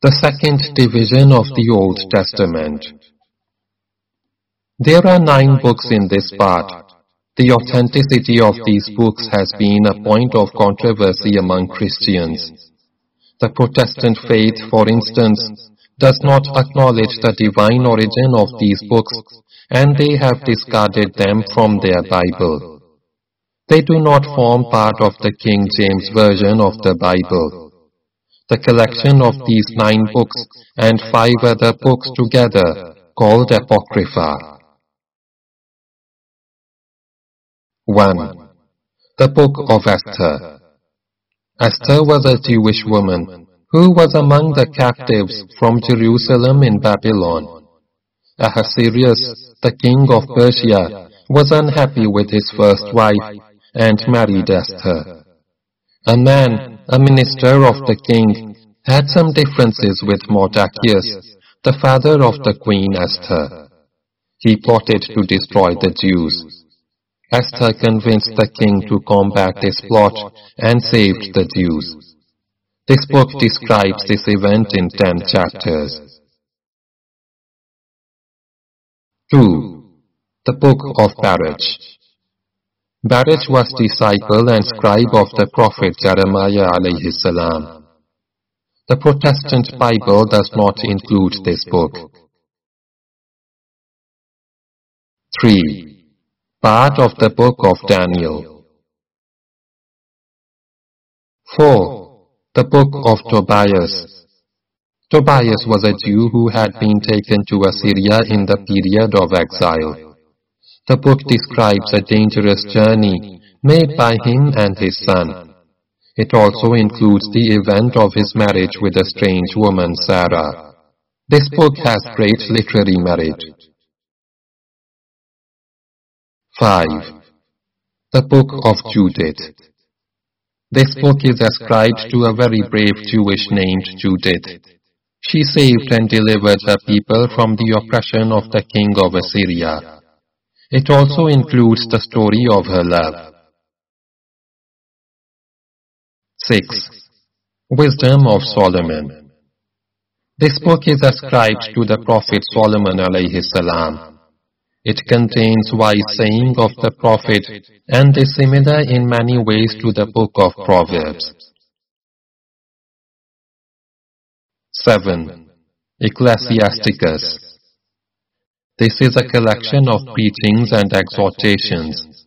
The second division of the Old Testament. There are nine books in this part. The authenticity of these books has been a point of controversy among Christians. The Protestant faith, for instance, does not acknowledge the divine origin of these books and they have discarded them from their Bible. They do not form part of the King James Version of the Bible. The collection of these nine books and five other books together called Apocrypha. 1. The Book of Esther Esther was a Jewish woman who was among the captives from Jerusalem in Babylon. Ahasuerus, the king of Persia, was unhappy with his first wife and married Esther. Haman a minister of the king, had some differences with Mordecai, the father of the queen Esther. He plotted to destroy the Jews. Esther convinced the king to combat this plot and saved the Jews. This book describes this event in ten chapters. 2. The Book of Baruch Baruch was disciple and scribe of the prophet Jeremiah alayhi salam. The Protestant Bible does not include this book. 3. Part of the Book of Daniel 4. The Book of Tobias Tobias was a Jew who had been taken to Assyria in the period of exile. The book describes a dangerous journey made by him and his son. It also includes the event of his marriage with a strange woman, Sarah. This book has great literary merit. 5. The Book of Judith This book is ascribed to a very brave Jewish named Judith. She saved and delivered her people from the oppression of the king of Assyria. It also includes the story of her love. 6. Wisdom of Solomon This book is ascribed to the Prophet Solomon alayhi salam. It contains wise saying of the Prophet and is similar in many ways to the book of Proverbs. 7. Ecclesiasticus this is a collection of preachings and exhortations.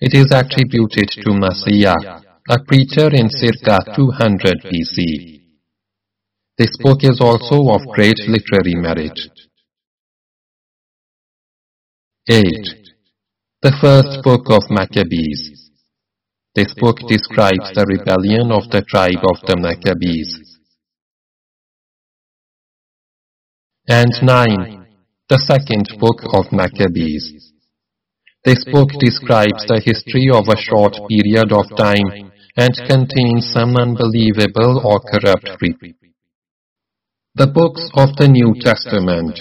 It is attributed to Messiah, a preacher in circa 200 BC. This book is also of great literary merit. 8. The first book of Maccabees. This book describes the rebellion of the tribe of the Maccabees. And 9 the second book of Maccabees. This book describes the history of a short period of time and contains some unbelievable or corrupt The books of the New Testament.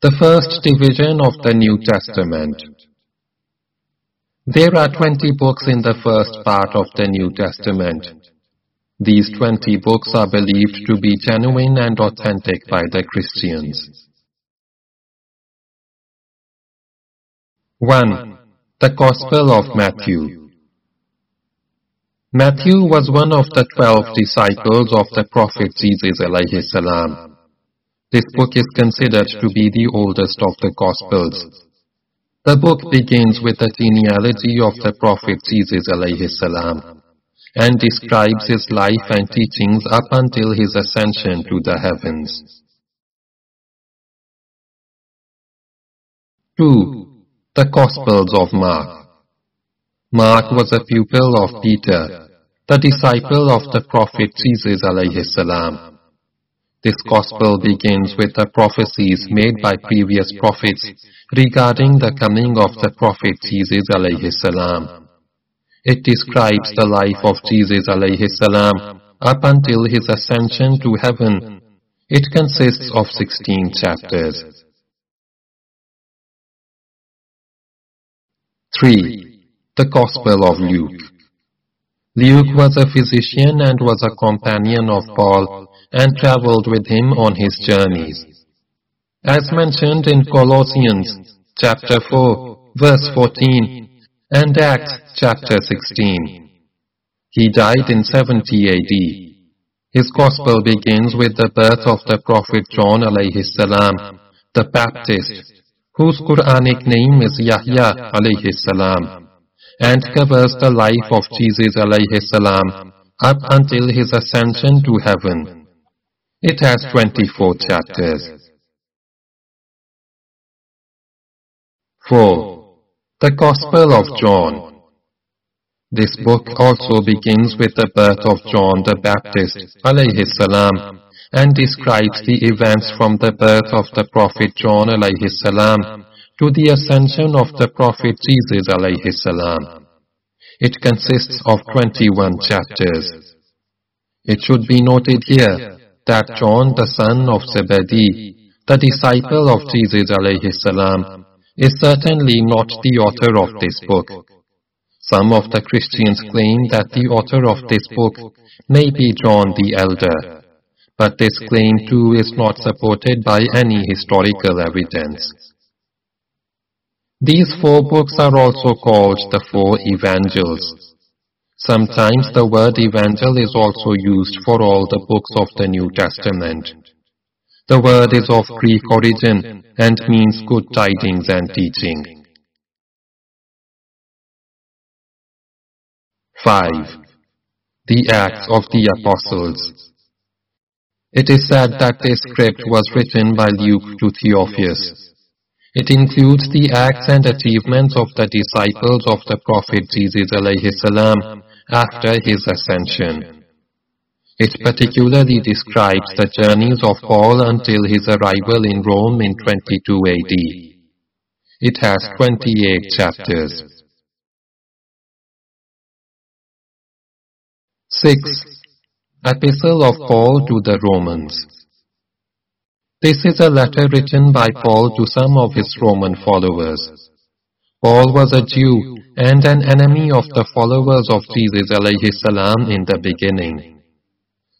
The first division of the New Testament. There are 20 books in the first part of the New Testament. These 20 books are believed to be genuine and authentic by the Christians. 1. The Gospel of Matthew Matthew was one of the twelve disciples of the Prophet Jesus alayhi salam. This book is considered to be the oldest of the Gospels. The book begins with the genealogy of the Prophet Jesus alayhi salam and describes his life and teachings up until his ascension to the heavens. 2. The Gospels of Mark Mark was a pupil of Peter, the disciple of the prophet Jesus alayhi salam. This Gospel begins with the prophecies made by previous prophets regarding the coming of the prophet Jesus alayhi salam. It describes the life of Jesus alayhi salam up until his ascension to heaven. It consists of 16 chapters. 3. The Gospel of Luke Luke was a physician and was a companion of Paul and traveled with him on his journeys. As mentioned in Colossians chapter 4, verse 14, and Acts chapter 16. He died in 70 AD. His gospel begins with the birth of the Prophet John alayhi salam, the Baptist, whose Quranic name is Yahya alayhi salam, and covers the life of Jesus alayhi salam up until his ascension to heaven. It has 24 chapters. 4. The Gospel of John this book also begins with the birth of John the Baptist salam, and describes the events from the birth of the Prophet John alayhi salam, to the ascension of the Prophet Jesus alayhi salam. It consists of 21 chapters. It should be noted here that John the son of Zebedee, the disciple of Jesus alayhi salam, is certainly not the author of this book. Some of the Christians claim that the author of this book may be John the Elder, but this claim too is not supported by any historical evidence. These four books are also called the four evangels. Sometimes the word evangel is also used for all the books of the New Testament. The word is of Greek origin and means good tidings and teaching. 5. The Acts of the Apostles It is said that this script was written by Luke to Theophilus. It includes the acts and achievements of the disciples of the Prophet Jesus salam after his ascension. It particularly describes the journeys of Paul until his arrival in Rome in 22 AD. It has 28 chapters. 6. Epistle of Paul to the Romans This is a letter written by Paul to some of his Roman followers. Paul was a Jew and an enemy of the followers of Jesus alayhi salam in the beginning.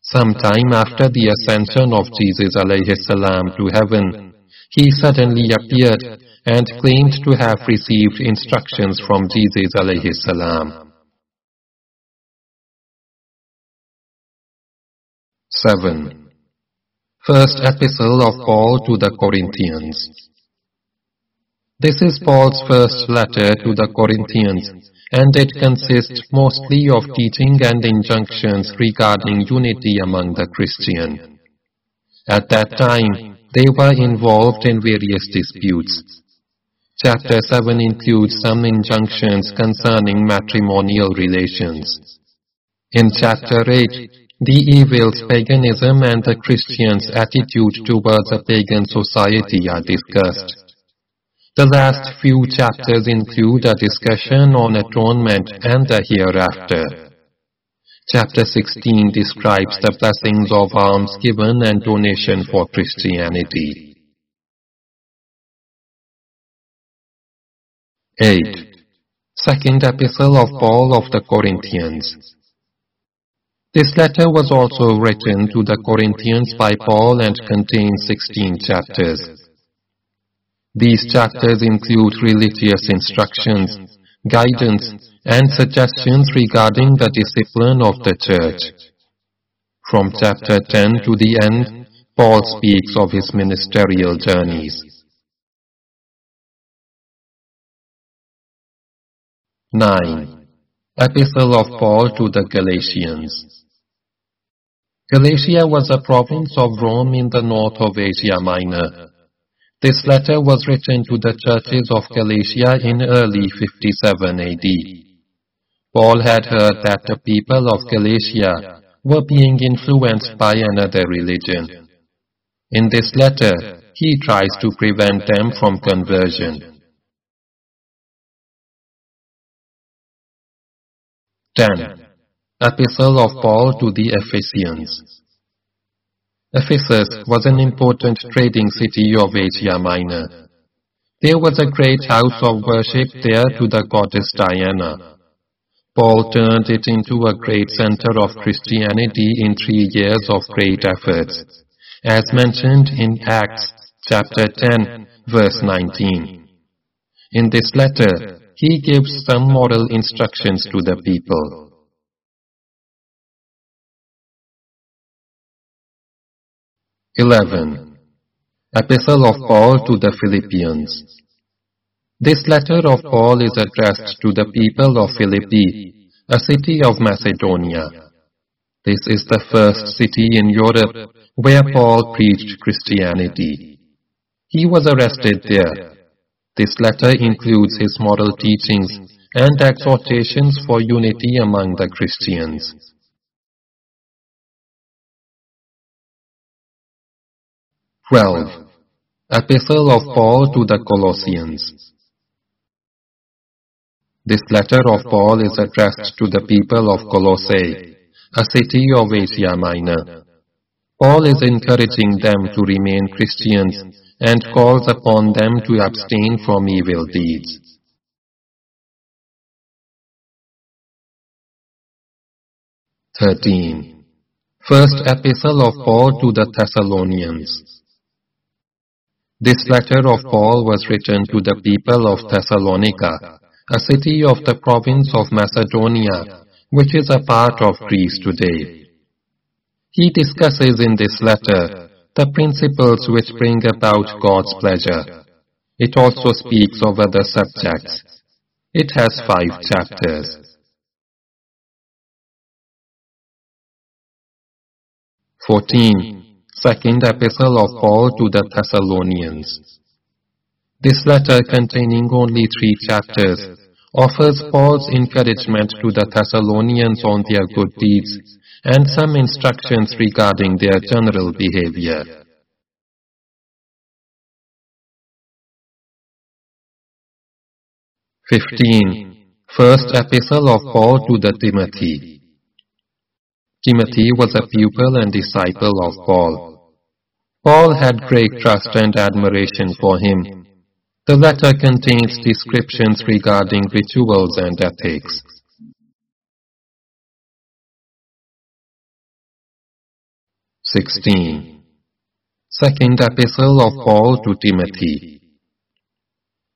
Sometime after the ascension of Jesus alayhi salam to heaven, he suddenly appeared and claimed to have received instructions from Jesus alayhi salam. 7. First Epistle of Paul to the Corinthians This is Paul's first letter to the Corinthians, and it consists mostly of teaching and injunctions regarding unity among the Christian. At that time, they were involved in various disputes. Chapter 7 includes some injunctions concerning matrimonial relations. In chapter 8, the evils paganism and the Christians' attitude towards a pagan society are discussed. The last few chapters include a discussion on atonement and the hereafter. Chapter 16 describes the blessings of alms given and donation for Christianity. 8. Second Epistle of Paul of the Corinthians this letter was also written to the Corinthians by Paul and contains 16 chapters. These chapters include religious instructions, guidance, and suggestions regarding the discipline of the church. From chapter 10 to the end, Paul speaks of his ministerial journeys. 9. Epistle of Paul to the Galatians Galatia was a province of Rome in the north of Asia Minor. This letter was written to the churches of Galatia in early 57 AD. Paul had heard that the people of Galatia were being influenced by another religion. In this letter, he tries to prevent them from conversion. 10. Epistle of Paul to the Ephesians Ephesus was an important trading city of Asia Minor. There was a great house of worship there to the goddess Diana. Paul turned it into a great center of Christianity in three years of great efforts, as mentioned in Acts chapter 10, verse 19. In this letter, he gives some moral instructions to the people. 11. Epistle of Paul to the Philippians This letter of Paul is addressed to the people of Philippi, a city of Macedonia. This is the first city in Europe where Paul preached Christianity. He was arrested there. This letter includes his moral teachings and exhortations for unity among the Christians. 12. Epistle of Paul to the Colossians This letter of Paul is addressed to the people of Colossae, a city of Asia Minor. Paul is encouraging them to remain Christians and calls upon them to abstain from evil deeds. Thirteen. First Epistle of Paul to the Thessalonians this letter of Paul was written to the people of Thessalonica, a city of the province of Macedonia, which is a part of Greece today. He discusses in this letter the principles which bring about God's pleasure. It also speaks of other subjects. It has five chapters. Fourteen. Second Epistle of Paul to the Thessalonians. This letter, containing only three chapters, offers Paul's encouragement to the Thessalonians on their good deeds and some instructions regarding their general behavior. Fifteen. First Epistle of Paul to the Timothy. Timothy was a pupil and disciple of Paul. Paul had great trust and admiration for him. The letter contains descriptions regarding rituals and ethics. Sixteen. Second Epistle of Paul to Timothy.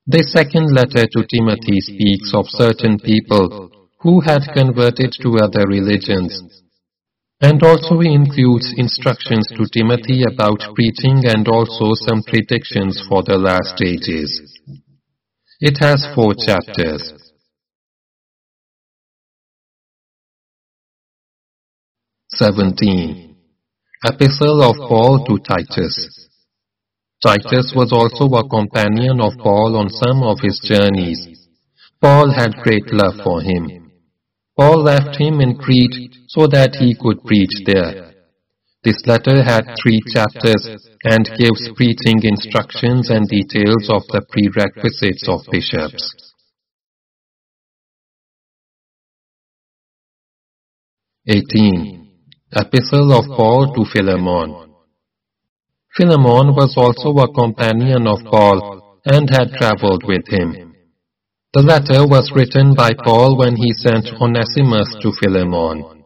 This second letter to Timothy speaks of certain people who had converted to other religions and also includes instructions to Timothy about preaching and also some predictions for the last ages. It has four chapters. Seventeen. Epistle of Paul to Titus. Titus was also a companion of Paul on some of his journeys. Paul had great love for him. Paul left him in Crete so that he could preach there. This letter had three chapters and gives preaching instructions and details of the prerequisites of bishops. Eighteen. Epistle of Paul to Philemon. Philemon was also a companion of Paul and had traveled with him. The letter was written by Paul when he sent Onesimus to Philemon.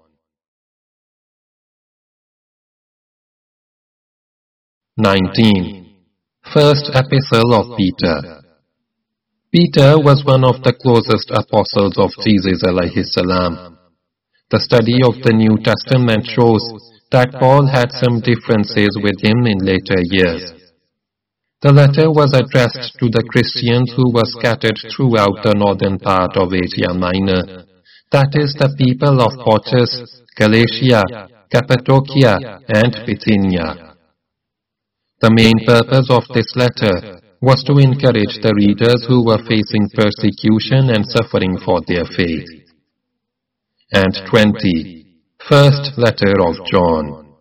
Nineteen. First Epistle of Peter. Peter was one of the closest apostles of Jesus salam. The study of the New Testament shows that Paul had some differences with him in later years. The letter was addressed to the Christians who were scattered throughout the northern part of Asia Minor, that is the people of Pontus, Galatia, Cappadocia, and Bithynia. The main purpose of this letter was to encourage the readers who were facing persecution and suffering for their faith. And 20. First letter of John.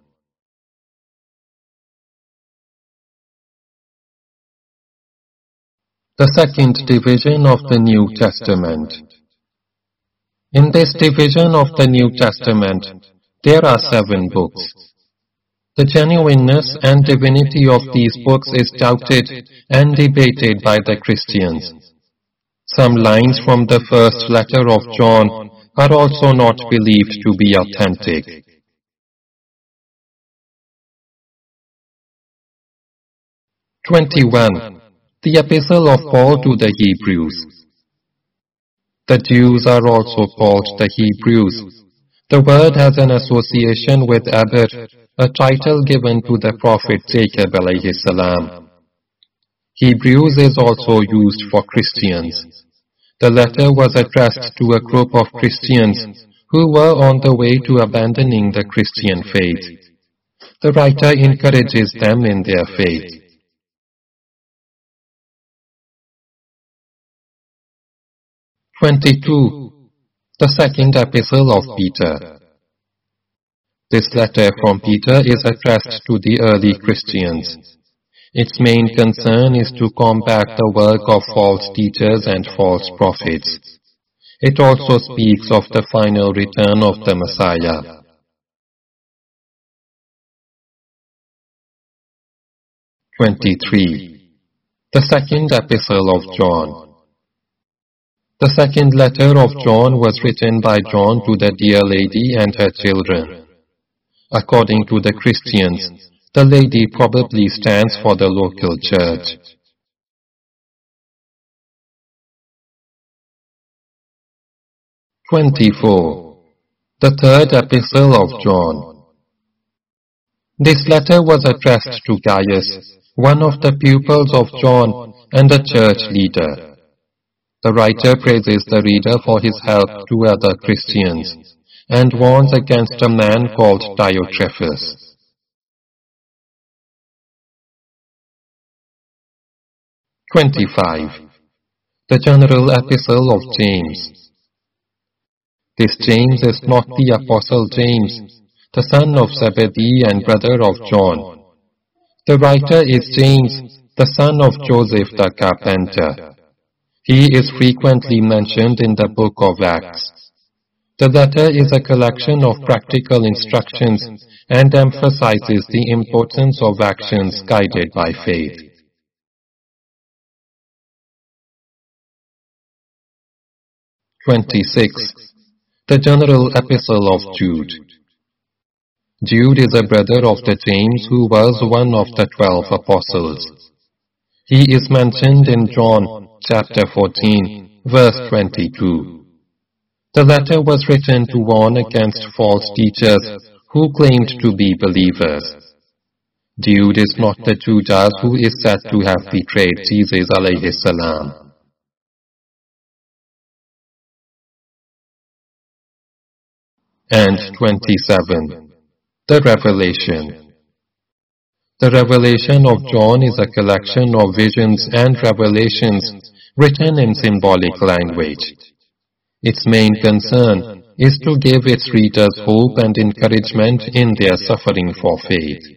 The second division of the New Testament. In this division of the New Testament, there are seven books. The genuineness and divinity of these books is doubted and debated by the Christians. Some lines from the first letter of John are also not believed to be authentic. Twenty-one. The Epistle of Paul to the Hebrews. The Jews are also called the Hebrews. The word has an association with Eber, a title given to the prophet Jacob alayhi salam. Hebrews is also used for Christians. The letter was addressed to a group of Christians who were on the way to abandoning the Christian faith. The writer encourages them in their faith. 22. The second epistle of Peter. This letter from Peter is addressed to the early Christians. Its main concern is to combat the work of false teachers and false prophets. It also speaks of the final return of the Messiah. Twenty-three. The second epistle of John. The second letter of John was written by John to the dear lady and her children. According to the Christians, the lady probably stands for the local church. Twenty-four. The third epistle of John. This letter was addressed to Gaius, one of the pupils of John and a church leader. The writer praises the reader for his help to other Christians and warns against a man called Diotrephes. Twenty-five. The General Epistle of James. This James is not the Apostle James, the son of Zebedee and brother of John. The writer is James, the son of Joseph the carpenter. He is frequently mentioned in the book of Acts. The letter is a collection of practical instructions and emphasizes the importance of actions guided by faith. Twenty-six. The General Epistle of Jude. Jude is a brother of the James who was one of the twelve apostles. He is mentioned in John chapter 14, verse 22. The letter was written to warn against false teachers who claimed to be believers. Jude is not the Judas who is said to have betrayed Jesus alayhi salam. And 27. The Revelation the revelation of John is a collection of visions and revelations written in symbolic language. Its main concern is to give its readers hope and encouragement in their suffering for faith.